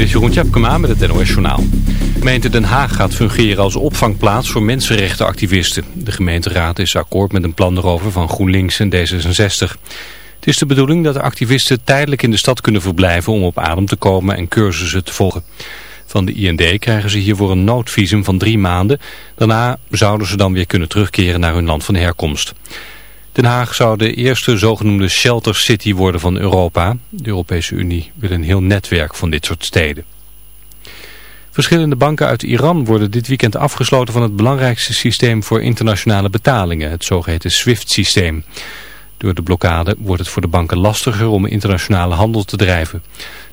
Dit is Jeroen Tjepkema met het NOS Journaal. De gemeente Den Haag gaat fungeren als opvangplaats voor mensenrechtenactivisten. De gemeenteraad is akkoord met een plan erover van GroenLinks en D66. Het is de bedoeling dat de activisten tijdelijk in de stad kunnen verblijven om op adem te komen en cursussen te volgen. Van de IND krijgen ze hiervoor een noodvisum van drie maanden. Daarna zouden ze dan weer kunnen terugkeren naar hun land van herkomst. Den Haag zou de eerste zogenoemde shelter city worden van Europa. De Europese Unie wil een heel netwerk van dit soort steden. Verschillende banken uit Iran worden dit weekend afgesloten van het belangrijkste systeem voor internationale betalingen, het zogeheten SWIFT-systeem. Door de blokkade wordt het voor de banken lastiger om internationale handel te drijven.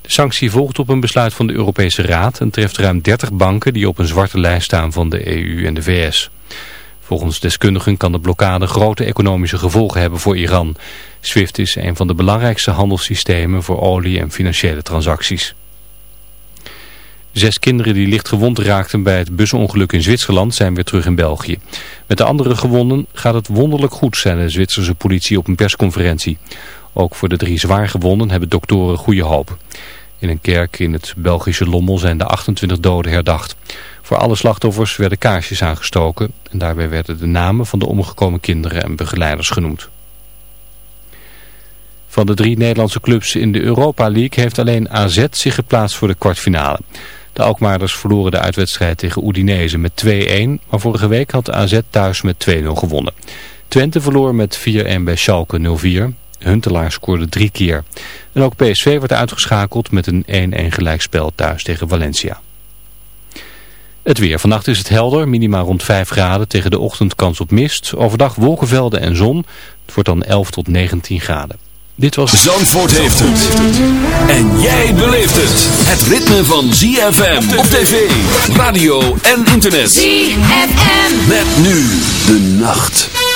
De sanctie volgt op een besluit van de Europese Raad en treft ruim 30 banken die op een zwarte lijst staan van de EU en de VS. Volgens deskundigen kan de blokkade grote economische gevolgen hebben voor Iran. SWIFT is een van de belangrijkste handelssystemen voor olie en financiële transacties. Zes kinderen die licht gewond raakten bij het busongeluk in Zwitserland zijn weer terug in België. Met de andere gewonden gaat het wonderlijk goed, zei de Zwitserse politie op een persconferentie. Ook voor de drie zwaar gewonden hebben doktoren goede hoop. In een kerk in het Belgische Lommel zijn de 28 doden herdacht. Voor alle slachtoffers werden kaarsjes aangestoken en daarbij werden de namen van de omgekomen kinderen en begeleiders genoemd. Van de drie Nederlandse clubs in de Europa League heeft alleen AZ zich geplaatst voor de kwartfinale. De Alkmaarders verloren de uitwedstrijd tegen Udinese met 2-1, maar vorige week had AZ thuis met 2-0 gewonnen. Twente verloor met 4-1 bij Schalke 04. Huntelaar scoorde drie keer. En ook PSV werd uitgeschakeld met een 1-1 gelijkspel thuis tegen Valencia. Het weer. Vannacht is het helder, minimaal rond 5 graden tegen de ochtend kans op mist. Overdag wolkenvelden en zon. Het wordt dan 11 tot 19 graden. Dit was... Zandvoort heeft het. En jij beleeft het. Het ritme van ZFM op tv, radio en internet. ZFM. Met nu de nacht.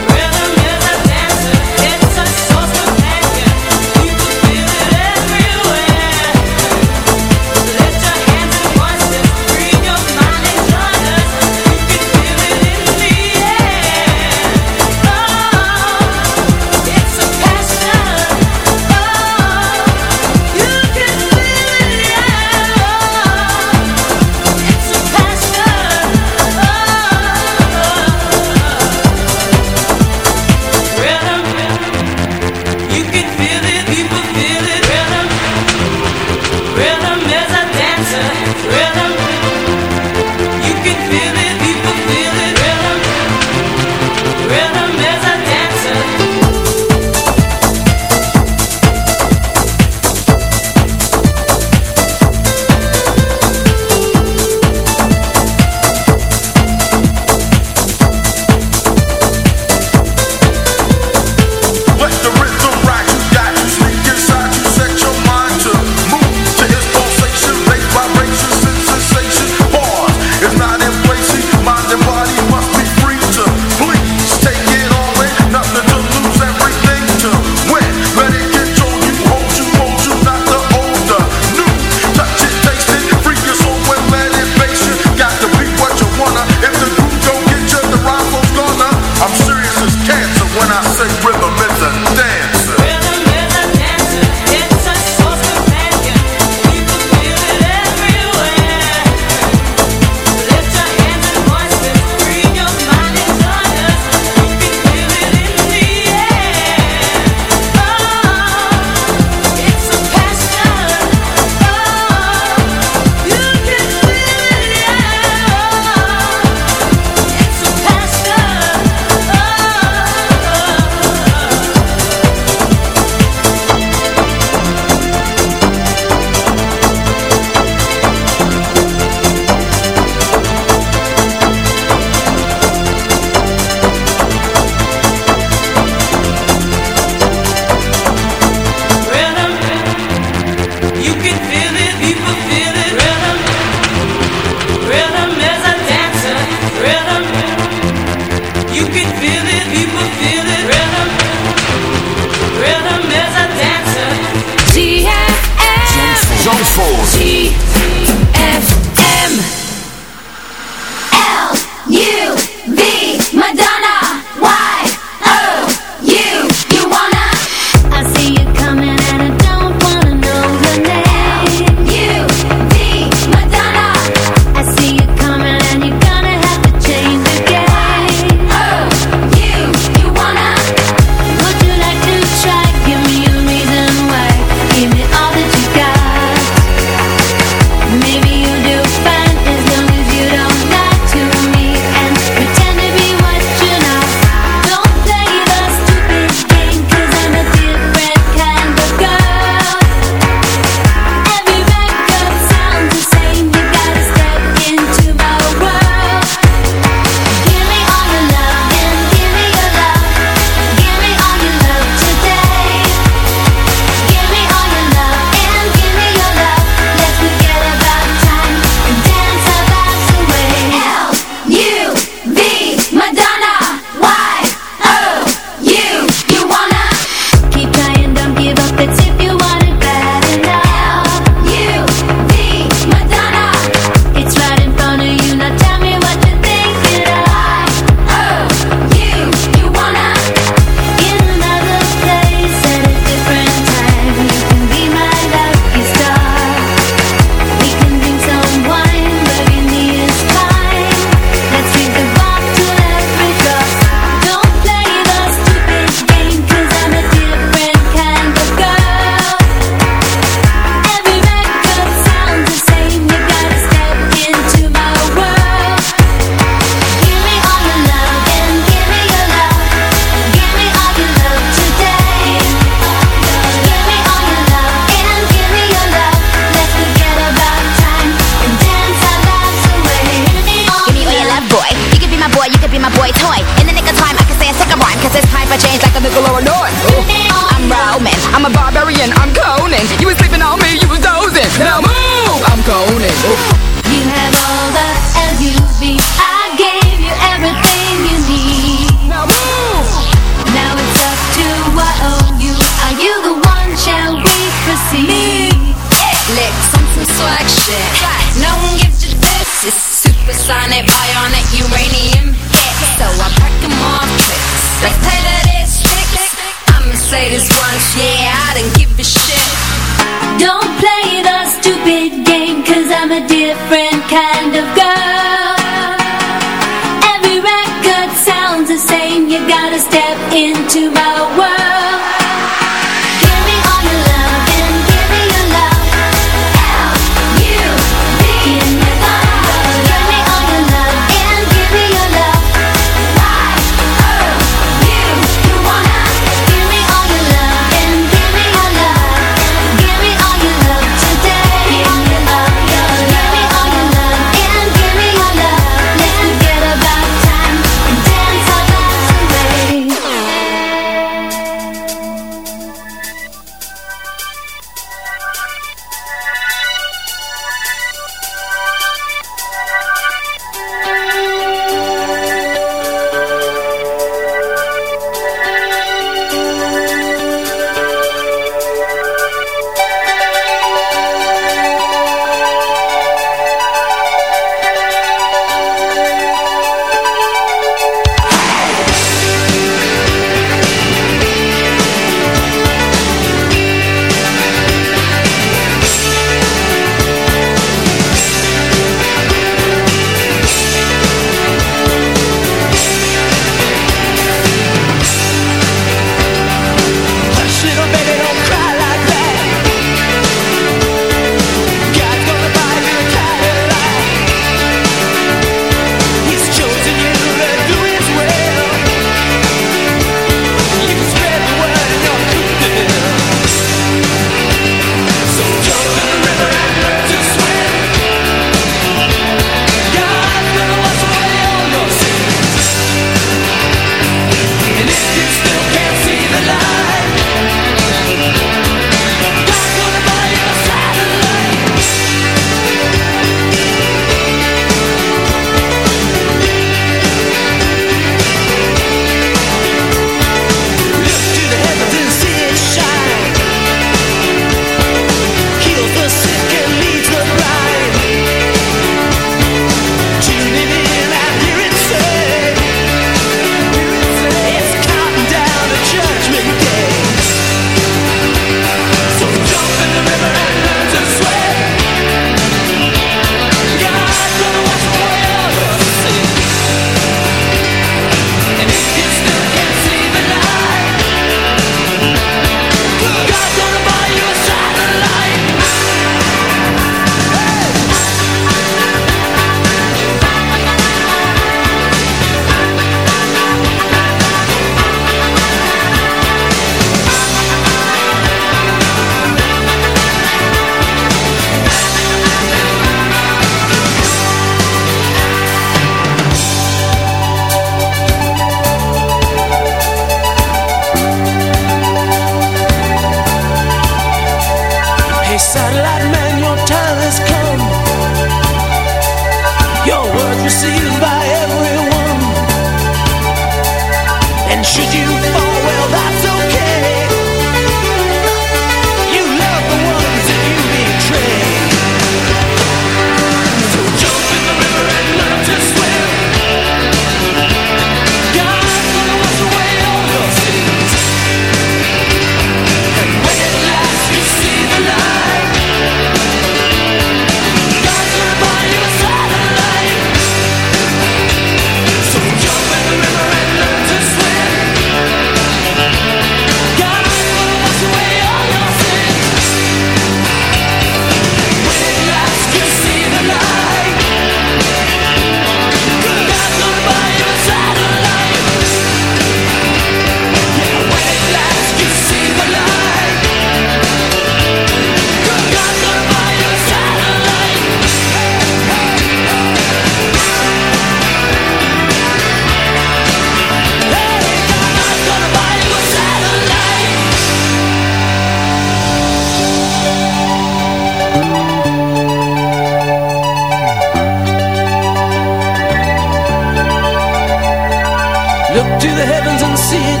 see it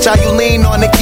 watch how you lean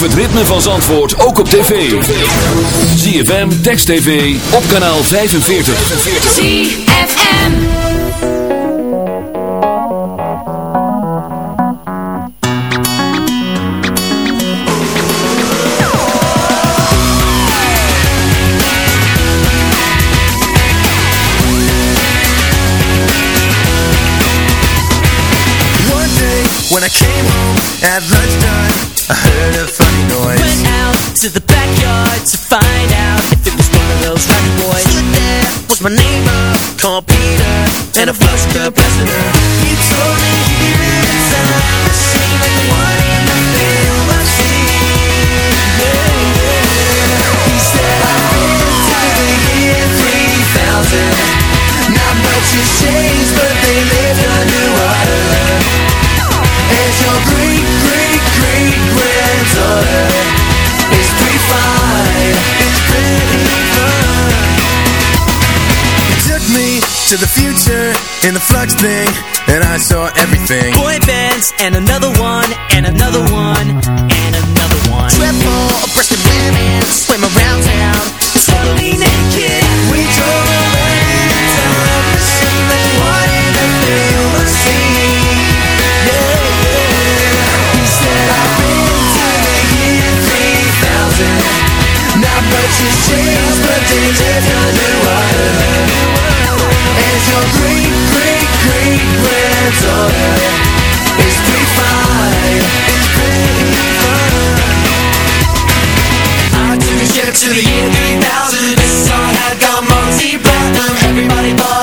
Beleef het ritme van Zandvoort ook op tv. ZFM, Text TV, op kanaal 45. ZFM. One day when I came home at lunchtime, heard a funny noise. Went out to the backyard to find out if it was one of those rowdy boys. Stood there was my neighbor called Peter and a flux capacitor. He told me he the like the one in the film I've seen. He said to the year 3000. Not much has changed, but they lived underwater. And your to the future in the flux thing, and I saw everything. Boy bands and another one and another one and another one. Triple-breasted women swim around town, totally naked. We drove away in time to see the one in the film I've. Yeah, yeah. He said I've been to the year 3000. Not much has changed, but they lived underwater as your great, great, great granddaughter is pretty fine. It's pretty fine. I took a trip to the year 3000. This song had gone multi-platinum. Everybody bought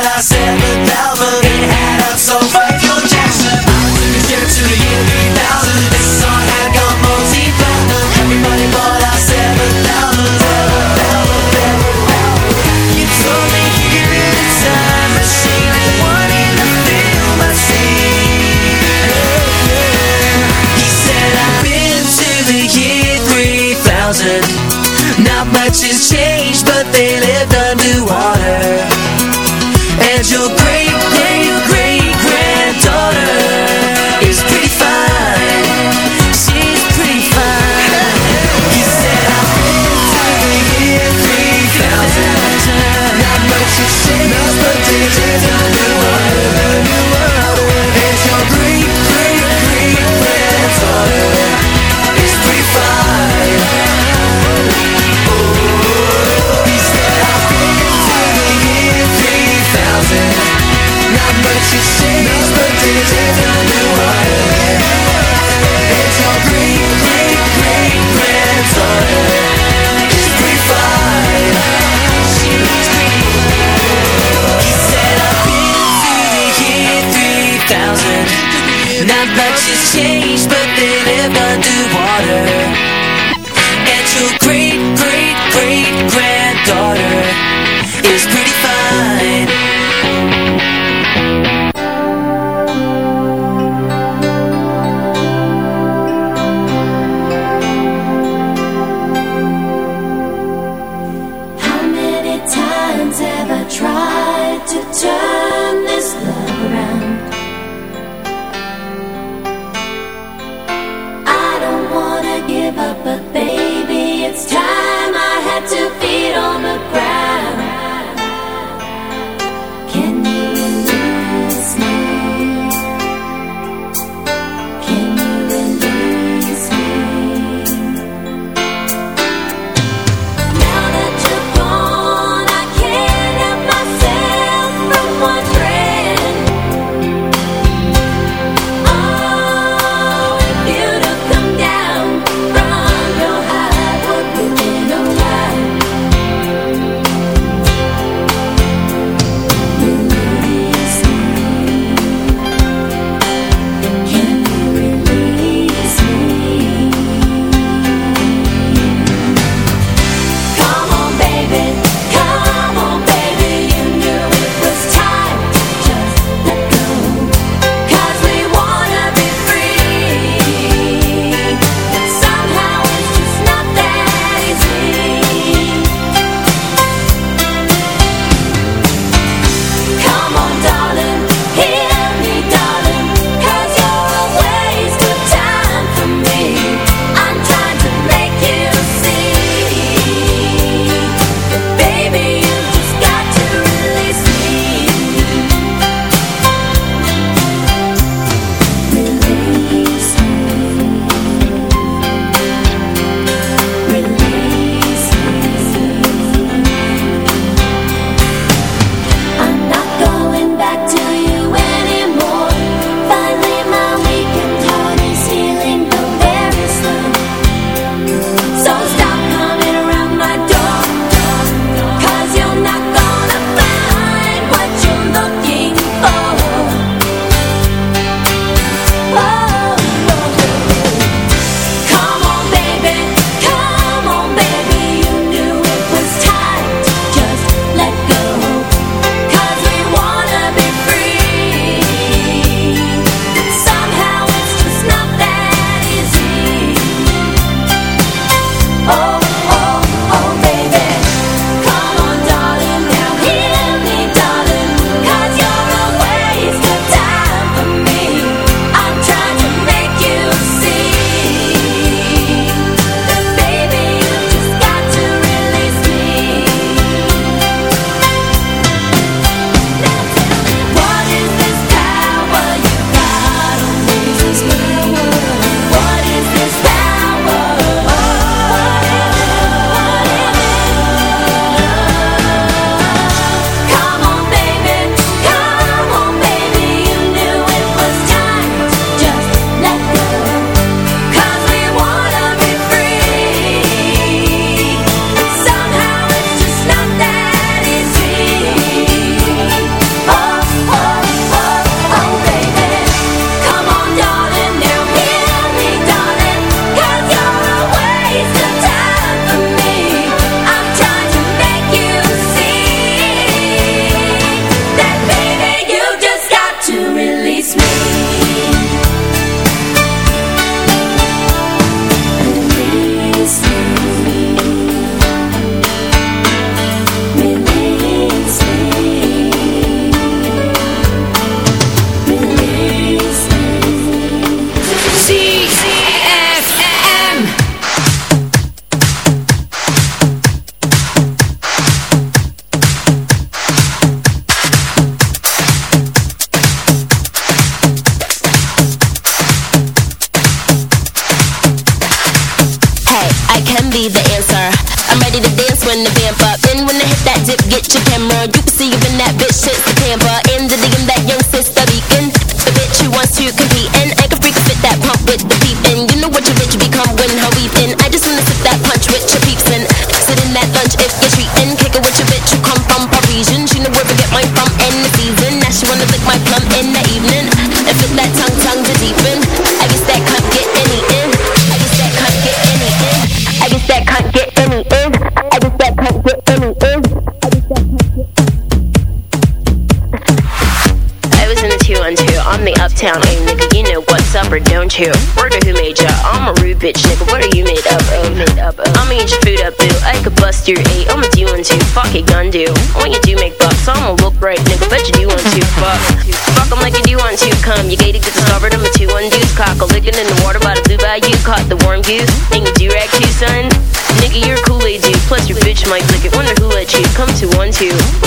to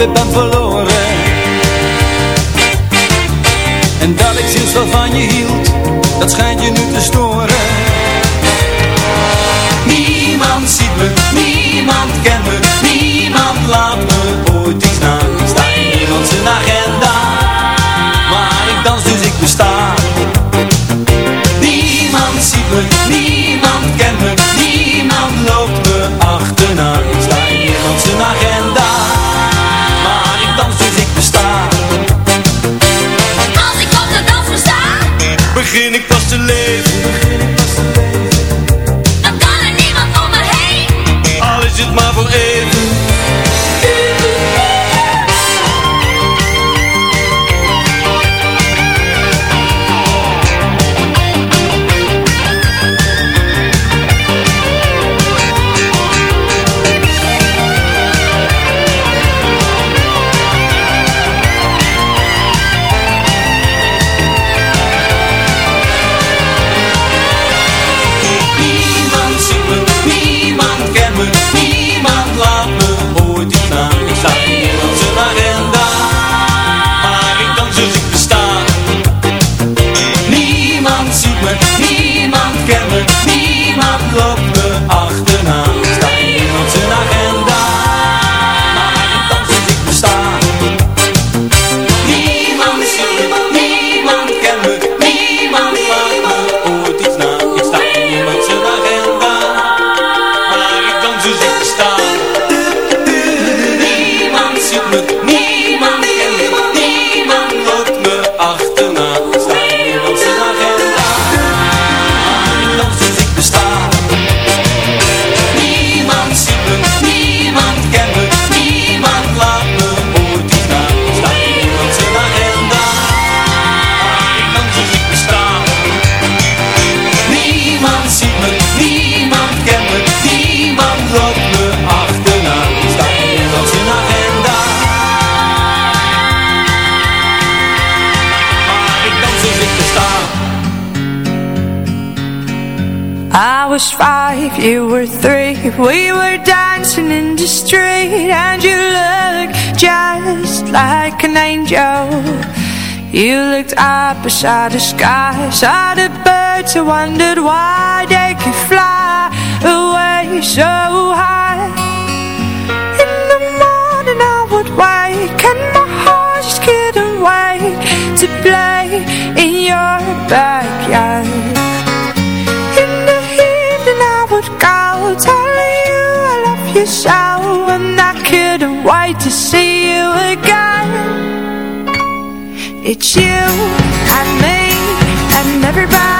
Ik ben verloren. En dat ik sinds van je hield Dat schijnt je nu te storen. leven. Dan kan er niemand om me heen. Alles is het maar voor even. straight and you look just like an angel. You looked up beside the sky, saw the birds I wondered why they could fly away so high. In the morning I would wake and my heart just couldn't wait To play in your backyard Wait to see you again? It's you and me and everybody.